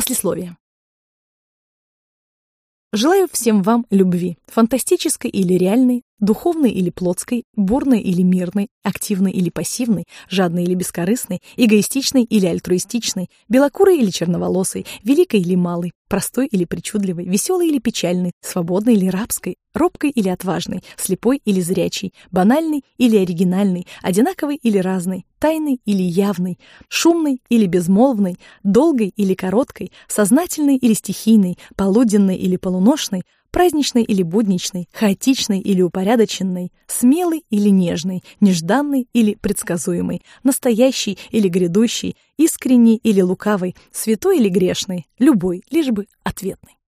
Послесловие. Желаю всем вам любви, фантастической или реальной, духовной или плотской, бурной или мирной, активной или пассивной, жадной или бескорыстной, эгоистичной или альтруистичной, белокурой или черноволосой, великой или малой, простой или причудливой, веселой или печальной, свободной или рабской, робкой или отважной, слепой или зрячей, банальной или оригинальной, одинаковой или разной, тайной или явной, шумной или безмолвной, долгой или короткой, сознательной или стихийной, полуденной или полуношной, праздничной или будничной, хаотичной или упорядоченной, смелой или нежной, нежданной или предсказуемой, настоящей или грядущей, искренней или лукавой, святой или грешной, любой, лишь бы ответной.